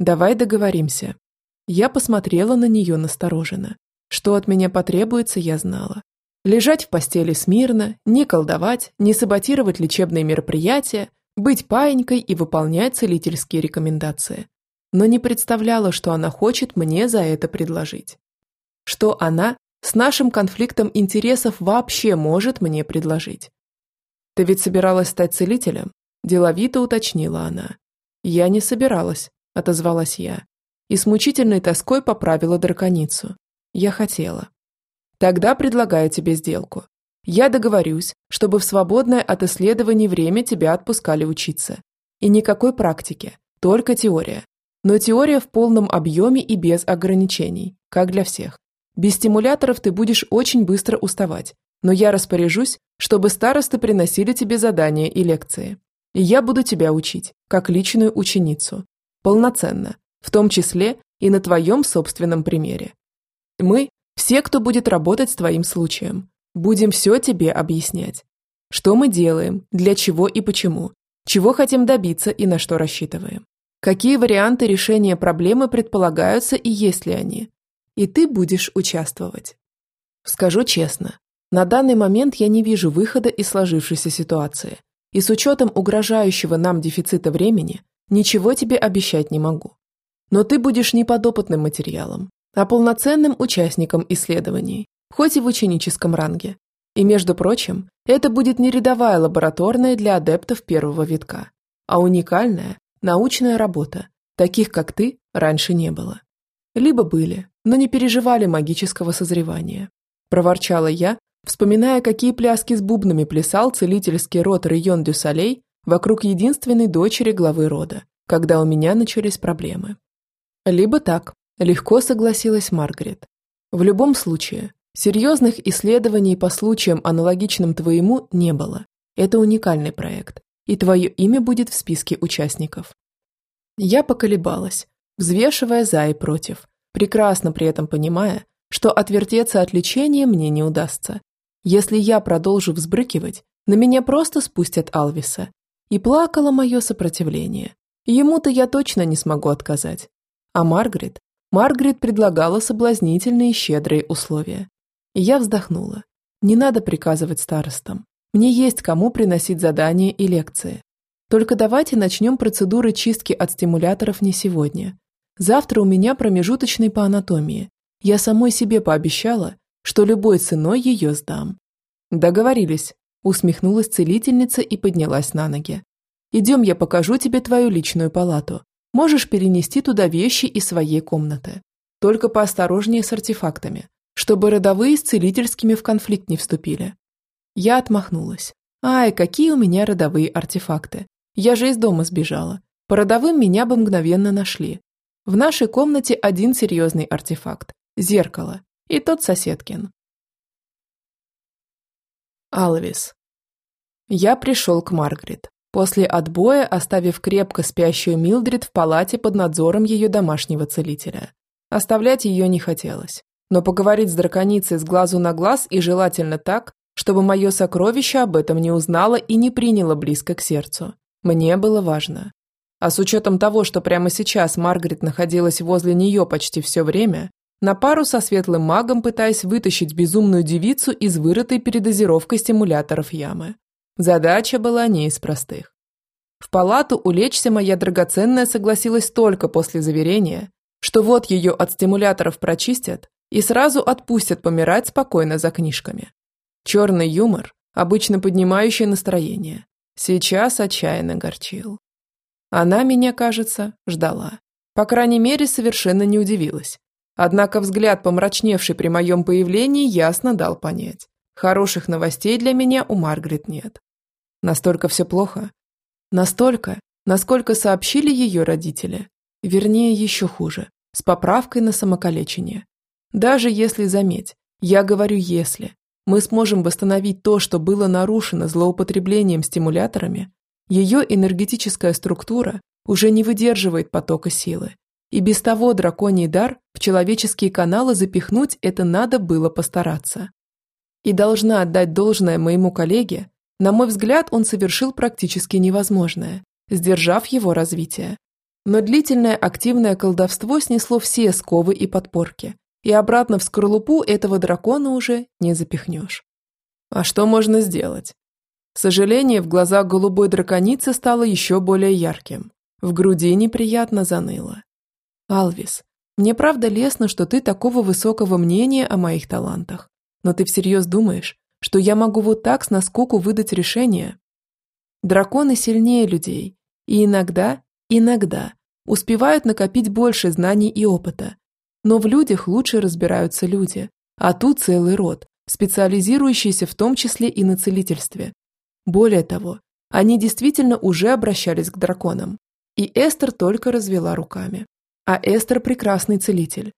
Давай договоримся. Я посмотрела на нее настороженно. Что от меня потребуется, я знала. Лежать в постели смирно, не колдовать, не саботировать лечебные мероприятия, быть паинькой и выполнять целительские рекомендации. Но не представляла, что она хочет мне за это предложить. Что она с нашим конфликтом интересов вообще может мне предложить. Ты ведь собиралась стать целителем? Деловито уточнила она. «Я не собиралась», – отозвалась я. И с мучительной тоской поправила драконицу. «Я хотела». «Тогда предлагаю тебе сделку. Я договорюсь, чтобы в свободное от исследований время тебя отпускали учиться. И никакой практики, только теория. Но теория в полном объеме и без ограничений, как для всех. Без стимуляторов ты будешь очень быстро уставать, но я распоряжусь, чтобы старосты приносили тебе задания и лекции. И я буду тебя учить, как личную ученицу. Полноценно, в том числе и на твоем собственном примере. Мы, все, кто будет работать с твоим случаем, будем все тебе объяснять. Что мы делаем, для чего и почему, чего хотим добиться и на что рассчитываем. Какие варианты решения проблемы предполагаются и есть ли они. И ты будешь участвовать. Скажу честно, на данный момент я не вижу выхода из сложившейся ситуации – и с учетом угрожающего нам дефицита времени, ничего тебе обещать не могу. Но ты будешь неподопытным материалом. а полноценным участником исследований, хоть и в ученическом ранге. И, между прочим, это будет не рядовая лабораторная для адептов первого витка, а уникальная научная работа. Таких, как ты, раньше не было. Либо были, но не переживали магического созревания. Проворчала я, вспоминая, какие пляски с бубнами плясал целительский род Район Дюсалей вокруг единственной дочери главы рода, когда у меня начались проблемы. Либо так, легко согласилась Маргарет. В любом случае, серьезных исследований по случаям, аналогичным твоему, не было. Это уникальный проект, и твое имя будет в списке участников. Я поколебалась, взвешивая за и против, прекрасно при этом понимая, что отвертеться от лечения мне не удастся. Если я продолжу взбрыкивать, на меня просто спустят Алвиса. И плакало мое сопротивление. Ему-то я точно не смогу отказать. А Маргарет? Маргарет предлагала соблазнительные щедрые условия. И я вздохнула. Не надо приказывать старостам. Мне есть кому приносить задания и лекции. Только давайте начнем процедуры чистки от стимуляторов не сегодня. Завтра у меня промежуточный по анатомии. Я самой себе пообещала, что любой ценой ее сдам. Договорились, усмехнулась целительница и поднялась на ноги. Идем, я покажу тебе твою личную палату. Можешь перенести туда вещи из своей комнаты. Только поосторожнее с артефактами, чтобы родовые с целительскими в конфликт не вступили. Я отмахнулась. Ай, какие у меня родовые артефакты. Я же из дома сбежала. По родовым меня бы мгновенно нашли. В нашей комнате один серьезный артефакт – зеркало, и тот соседкин. Алвис. Я пришел к Маргарет. После отбоя, оставив крепко спящую Милдрид в палате под надзором ее домашнего целителя. Оставлять ее не хотелось. Но поговорить с драконицей с глазу на глаз и желательно так, чтобы мое сокровище об этом не узнало и не приняло близко к сердцу. Мне было важно. А с учетом того, что прямо сейчас Маргарет находилась возле нее почти все время, на пару со светлым магом пытаясь вытащить безумную девицу из вырытой передозировкой стимуляторов ямы. Задача была не из простых. В палату улечься моя драгоценная согласилась только после заверения, что вот ее от стимуляторов прочистят и сразу отпустят помирать спокойно за книжками. Черный юмор, обычно поднимающий настроение, сейчас отчаянно горчил. Она меня, кажется, ждала. По крайней мере, совершенно не удивилась. Однако взгляд, помрачневший при моем появлении, ясно дал понять. Хороших новостей для меня у Маргарет нет. Настолько все плохо. Настолько, насколько сообщили ее родители. Вернее, еще хуже, с поправкой на самокалечение. Даже если, заметь, я говорю «если», мы сможем восстановить то, что было нарушено злоупотреблением стимуляторами, ее энергетическая структура уже не выдерживает потока силы. И без того драконий дар в человеческие каналы запихнуть это надо было постараться. И должна отдать должное моему коллеге, на мой взгляд, он совершил практически невозможное, сдержав его развитие. Но длительное активное колдовство снесло все сковы и подпорки, и обратно в скорлупу этого дракона уже не запихнешь. А что можно сделать? Сожаление в глазах голубой драконицы стало еще более ярким. В груди неприятно заныло. «Алвис, мне правда лестно, что ты такого высокого мнения о моих талантах. Но ты всерьез думаешь, что я могу вот так с наскоку выдать решение. Драконы сильнее людей, и иногда, иногда успевают накопить больше знаний и опыта. Но в людях лучше разбираются люди, а тут целый род, специализирующийся в том числе и на целительстве. Более того, они действительно уже обращались к драконам. И Эстер только развела руками. А Эстер прекрасный целитель.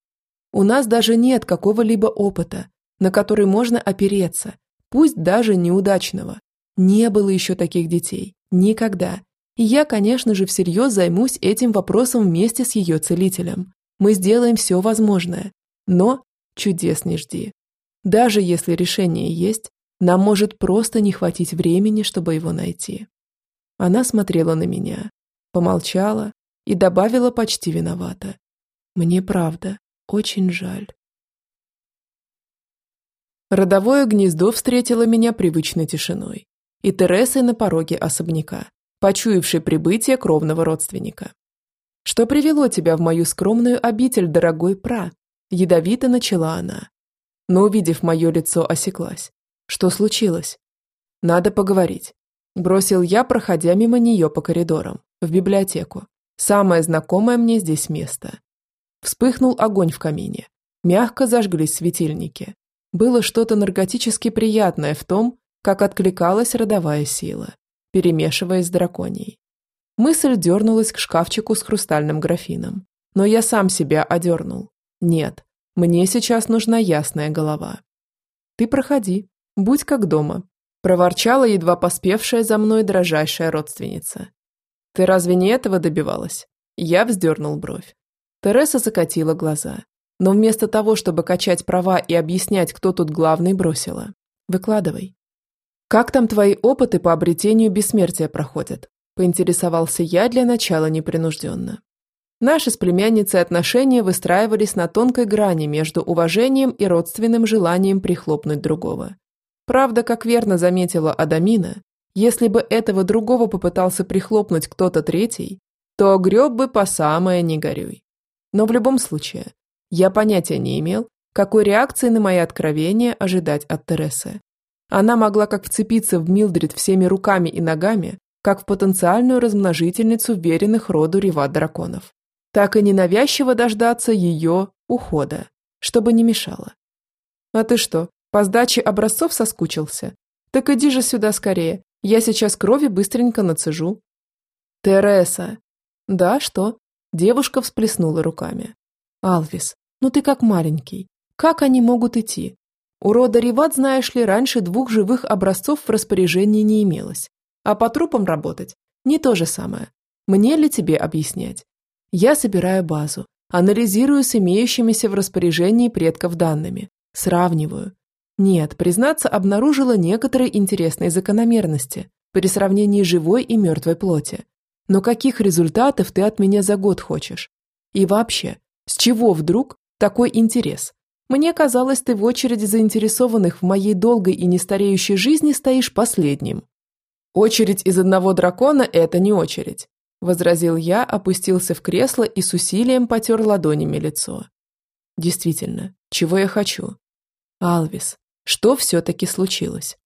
У нас даже нет какого-либо опыта, на который можно опереться, пусть даже неудачного. Не было еще таких детей. Никогда. И я, конечно же, всерьез займусь этим вопросом вместе с ее целителем. Мы сделаем все возможное. Но чудес не жди. Даже если решение есть, нам может просто не хватить времени, чтобы его найти. Она смотрела на меня, помолчала и добавила почти виновата. Мне правда очень жаль. Родовое гнездо встретило меня привычной тишиной и Тересой на пороге особняка, почуявшей прибытие кровного родственника. «Что привело тебя в мою скромную обитель, дорогой пра?» Ядовито начала она. Но, увидев мое лицо, осеклась. Что случилось? Надо поговорить. Бросил я, проходя мимо нее по коридорам, в библиотеку. Самое знакомое мне здесь место. Вспыхнул огонь в камине. Мягко зажглись светильники. Было что-то наркотически приятное в том, как откликалась родовая сила, перемешиваясь с драконией. Мысль дернулась к шкафчику с хрустальным графином. Но я сам себя одернул. Нет, мне сейчас нужна ясная голова. Ты проходи, будь как дома, проворчала едва поспевшая за мной дрожайшая родственница. Ты разве не этого добивалась? Я вздернул бровь. Тереса закатила глаза, но вместо того, чтобы качать права и объяснять, кто тут главный, бросила. Выкладывай. Как там твои опыты по обретению бессмертия проходят? Поинтересовался я для начала непринужденно. Наши с племянницей отношения выстраивались на тонкой грани между уважением и родственным желанием прихлопнуть другого. Правда, как верно заметила Адамина, если бы этого другого попытался прихлопнуть кто-то третий, то греб бы по самое не горюй. Но в любом случае, я понятия не имел, какой реакции на мои откровения ожидать от Тересы. Она могла как вцепиться в Милдрид всеми руками и ногами, как в потенциальную размножительницу веренных роду реват драконов так и ненавязчиво дождаться ее ухода, чтобы не мешало. «А ты что, по сдаче образцов соскучился? Так иди же сюда скорее, я сейчас крови быстренько нацежу». «Тереса!» «Да, что?» Девушка всплеснула руками. «Алвис, ну ты как маленький. Как они могут идти? У рода знаешь ли, раньше двух живых образцов в распоряжении не имелось. А по трупам работать – не то же самое. Мне ли тебе объяснять? Я собираю базу, анализирую с имеющимися в распоряжении предков данными, сравниваю. Нет, признаться, обнаружила некоторые интересные закономерности при сравнении живой и мертвой плоти. Но каких результатов ты от меня за год хочешь? И вообще, с чего вдруг такой интерес? Мне казалось, ты в очереди заинтересованных в моей долгой и нестареющей жизни стоишь последним. Очередь из одного дракона – это не очередь. – возразил я, опустился в кресло и с усилием потер ладонями лицо. «Действительно, чего я хочу?» «Алвис, что все-таки случилось?»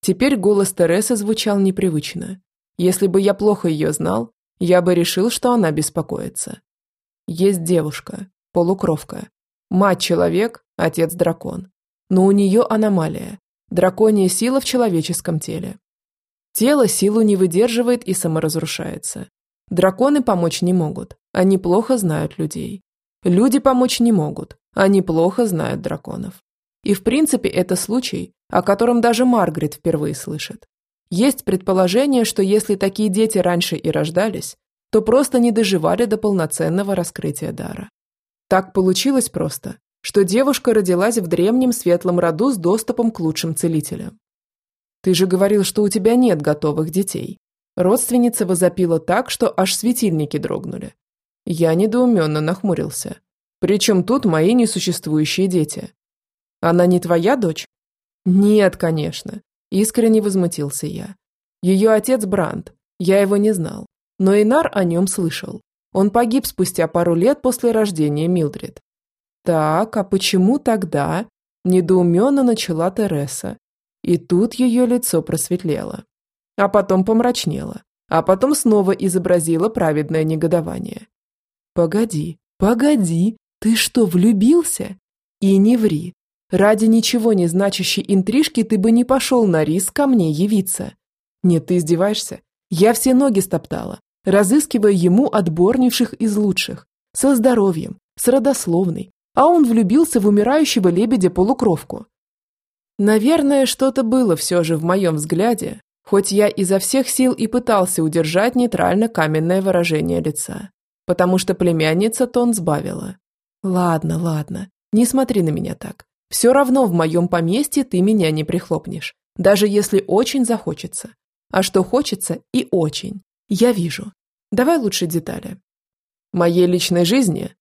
Теперь голос Тересы звучал непривычно. Если бы я плохо ее знал, я бы решил, что она беспокоится. Есть девушка, полукровка. Мать-человек, отец-дракон. Но у нее аномалия. Драконья сила в человеческом теле. Тело силу не выдерживает и саморазрушается. Драконы помочь не могут, они плохо знают людей. Люди помочь не могут, они плохо знают драконов. И в принципе это случай, о котором даже Маргарет впервые слышит. Есть предположение, что если такие дети раньше и рождались, то просто не доживали до полноценного раскрытия дара. Так получилось просто, что девушка родилась в древнем светлом роду с доступом к лучшим целителям. Ты же говорил, что у тебя нет готовых детей. Родственница возопила так, что аж светильники дрогнули. Я недоуменно нахмурился. Причем тут мои несуществующие дети. Она не твоя дочь? Нет, конечно. Искренне возмутился я. Ее отец Бранд. Я его не знал. Но Инар о нем слышал. Он погиб спустя пару лет после рождения Милдрид. Так, а почему тогда? Недоуменно начала Тереса. И тут ее лицо просветлело а потом помрачнела, а потом снова изобразила праведное негодование. «Погоди, погоди, ты что, влюбился? И не ври. Ради ничего не значащей интрижки ты бы не пошел на риск ко мне явиться. Нет, ты издеваешься? Я все ноги стоптала, разыскивая ему отборнейших из лучших, со здоровьем, с родословной, а он влюбился в умирающего лебедя-полукровку. Наверное, что-то было все же в моем взгляде, хоть я изо всех сил и пытался удержать нейтрально-каменное выражение лица, потому что племянница тон сбавила. «Ладно, ладно, не смотри на меня так. Все равно в моем поместье ты меня не прихлопнешь, даже если очень захочется. А что хочется и очень. Я вижу. Давай лучше детали». «Моей личной жизни?»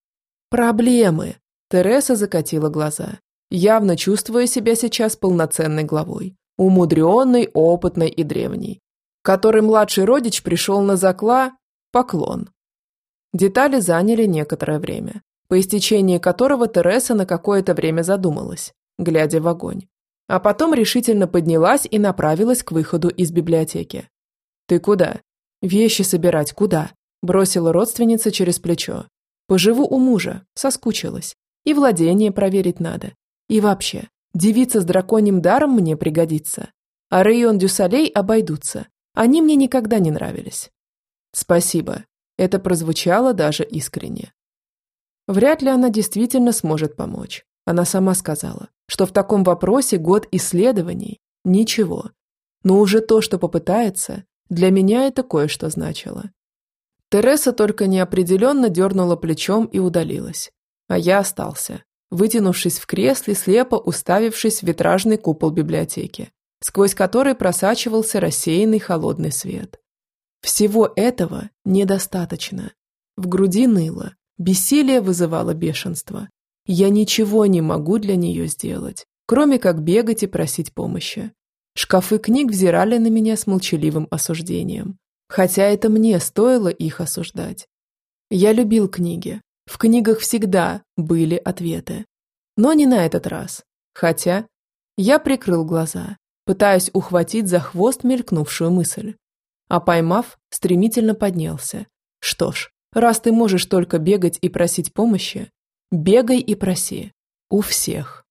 «Проблемы», – Тереса закатила глаза, явно чувствуя себя сейчас полноценной главой умудренный, опытный и древний, который младший родич пришел на закла поклон. Детали заняли некоторое время, по истечении которого Тереса на какое-то время задумалась, глядя в огонь. А потом решительно поднялась и направилась к выходу из библиотеки. «Ты куда?» «Вещи собирать куда?» Бросила родственница через плечо. «Поживу у мужа, соскучилась. И владение проверить надо. И вообще, девица с драконьим даром мне пригодится. А район Дюсалей обойдутся. Они мне никогда не нравились». «Спасибо». Это прозвучало даже искренне. Вряд ли она действительно сможет помочь. Она сама сказала, что в таком вопросе год исследований – ничего. Но уже то, что попытается, для меня это кое-что значило. Тереса только неопределенно дернула плечом и удалилась. А я остался, вытянувшись в кресле, слепо уставившись в витражный купол библиотеки, сквозь который просачивался рассеянный холодный свет. Всего этого недостаточно. В груди ныло, Бессилие вызывало бешенство. Я ничего не могу для нее сделать, кроме как бегать и просить помощи. Шкафы книг взирали на меня с молчаливым осуждением. Хотя это мне стоило их осуждать. Я любил книги. В книгах всегда были ответы. Но не на этот раз. Хотя я прикрыл глаза, пытаясь ухватить за хвост мелькнувшую мысль. А поймав, стремительно поднялся. Что ж, Раз ты можешь только бегать и просить помощи, бегай и проси. У всех.